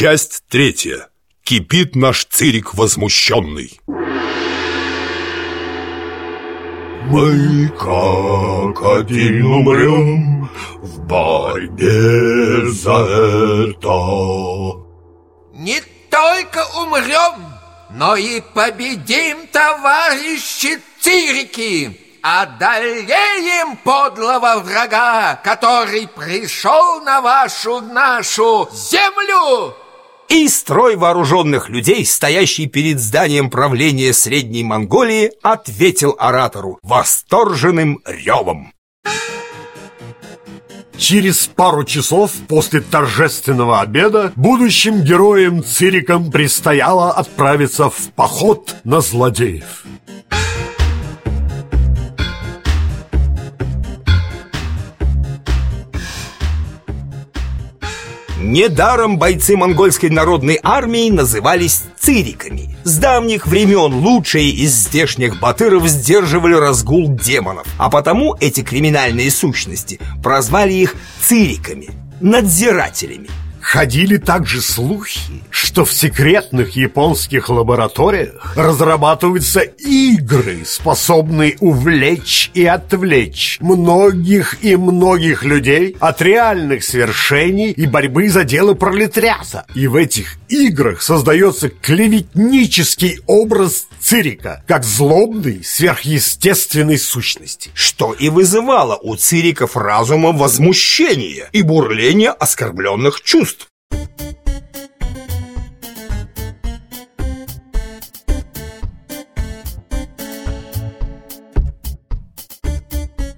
Часть третья. Кипит наш цирик возмущенный. Мы как один умрем в борьбе за это. Не только умрем, но и победим, товарищи цирики! Одолеем подлого врага, который пришел на вашу нашу землю! И строй вооруженных людей, стоящий перед зданием правления Средней Монголии, ответил оратору восторженным ревом. Через пару часов после торжественного обеда будущим героям Цирикам предстояло отправиться в поход на злодеев. Недаром бойцы монгольской народной армии назывались цириками. С давних времен лучшие из здешних батыров сдерживали разгул демонов, а потому эти криминальные сущности прозвали их цириками, надзирателями. Ходили также слухи, что в секретных японских лабораториях разрабатываются игры, способные увлечь и отвлечь многих и многих людей от реальных свершений и борьбы за дело пролетариата. И в этих играх создается клеветнический образ Цирика, как злобной, сверхъестественной сущности. Что и вызывало у цириков разума возмущение и бурление оскорбленных чувств.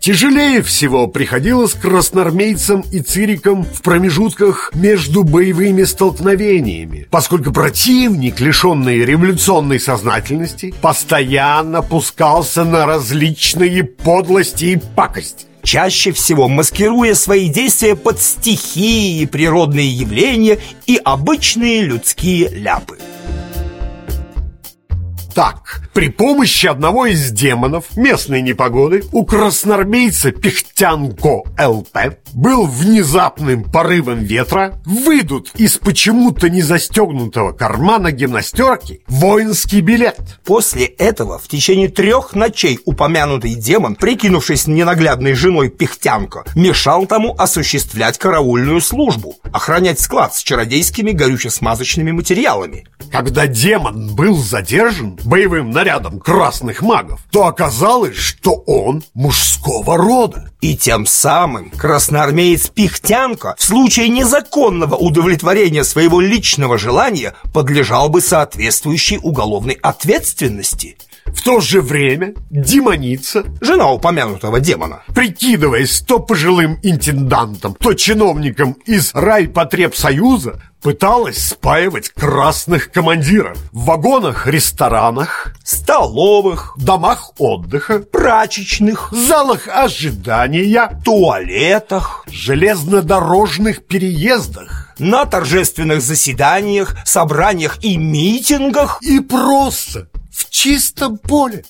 Тяжелее всего приходилось красноармейцам и цирикам в промежутках между боевыми столкновениями, поскольку противник, лишенный революционной сознательности, постоянно пускался на различные подлости и пакости. Чаще всего маскируя свои действия под стихии, природные явления и обычные людские ляпы. Так, при помощи одного из демонов местной непогоды у красноармейца Пихтянко ЛП был внезапным порывом ветра выйдут из почему-то не застегнутого кармана гимнастерки воинский билет. После этого в течение трех ночей упомянутый демон, прикинувшись ненаглядной женой Пихтянко, мешал тому осуществлять караульную службу, охранять склад с чародейскими горюче-смазочными материалами. Когда демон был задержан, боевым нарядом красных магов, то оказалось, что он мужского рода. И тем самым красноармеец Пихтянко в случае незаконного удовлетворения своего личного желания подлежал бы соответствующей уголовной ответственности. В то же время демоница, жена упомянутого демона, прикидываясь то пожилым интендантом, то чиновником из райпотребсоюза, пыталась спаивать красных командиров в вагонах, ресторанах, столовых, домах отдыха, прачечных, залах ожидания, туалетах, железнодорожных переездах, на торжественных заседаниях, собраниях и митингах и просто в чистом поле.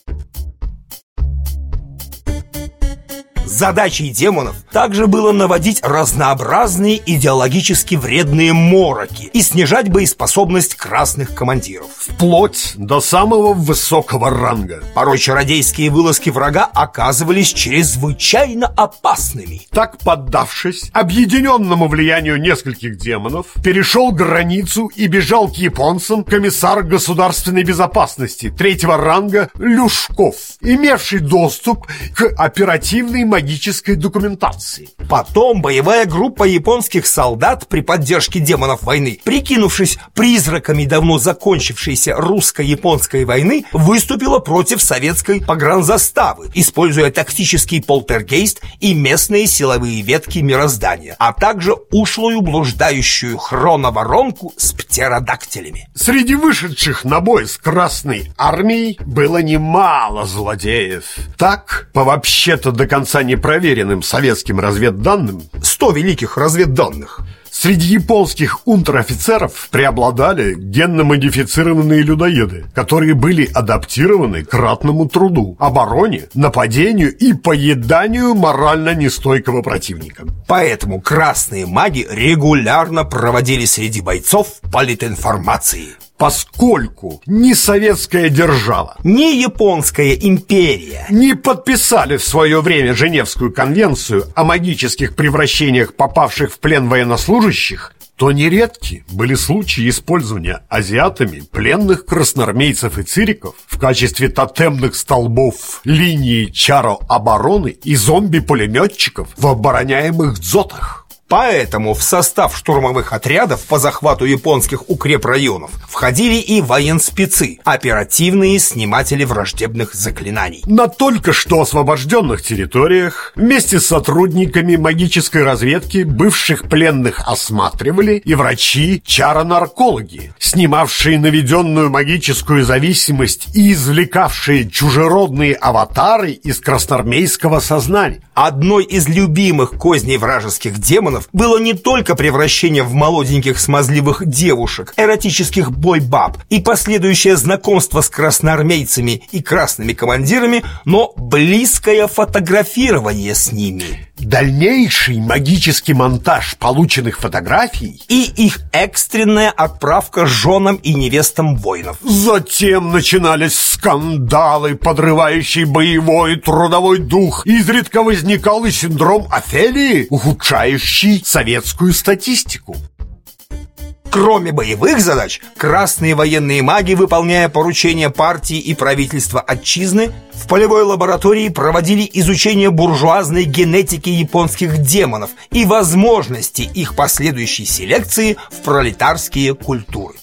Задачей демонов также было наводить разнообразные идеологически вредные мороки и снижать боеспособность красных командиров. Вплоть до самого высокого ранга. Порой чародейские вылазки врага оказывались чрезвычайно опасными. Так, поддавшись объединенному влиянию нескольких демонов, перешел границу и бежал к японцам комиссар государственной безопасности третьего ранга Люшков, имевший доступ к оперативной магической документации. Потом боевая группа японских солдат при поддержке демонов войны, прикинувшись призраками давно закончившейся русско-японской войны, выступила против советской погранзаставы, используя тактический полтергейст и местные силовые ветки мироздания, а также ушлую блуждающую хроноворонку с птеродактилями. Среди вышедших на бой с Красной армией было немало злодеев. Так, по вообще-то до конца непроверенным советским разведданным, 100 великих разведданных, Среди японских унтер-офицеров преобладали генно-модифицированные людоеды, которые были адаптированы к ратному труду, обороне, нападению и поеданию морально нестойкого противника. Поэтому красные маги регулярно проводили среди бойцов политинформации поскольку ни советская держава, ни японская империя не подписали в свое время Женевскую конвенцию о магических превращениях попавших в плен военнослужащих, то нередки были случаи использования азиатами пленных красноармейцев и цириков в качестве тотемных столбов линии чаро обороны и зомби-пулеметчиков в обороняемых дзотах. Поэтому в состав штурмовых отрядов по захвату японских укрепрайонов входили и военспецы, оперативные сниматели враждебных заклинаний. На только что освобожденных территориях вместе с сотрудниками магической разведки бывших пленных осматривали и врачи чаронаркологи, снимавшие наведенную магическую зависимость и извлекавшие чужеродные аватары из красноармейского сознания. Одной из любимых козней вражеских демонов было не только превращение в молоденьких смазливых девушек, эротических бойбаб и последующее знакомство с красноармейцами и красными командирами, но близкое фотографирование с ними. Дальнейший магический монтаж полученных фотографий и их экстренная отправка женам и невестам воинов. Затем начинались скандалы, подрывающие боевой трудовой дух. Изредка возникал и синдром Офелии, ухудшающий советскую статистику. Кроме боевых задач, красные военные маги, выполняя поручения партии и правительства отчизны, в полевой лаборатории проводили изучение буржуазной генетики японских демонов и возможности их последующей селекции в пролетарские культуры.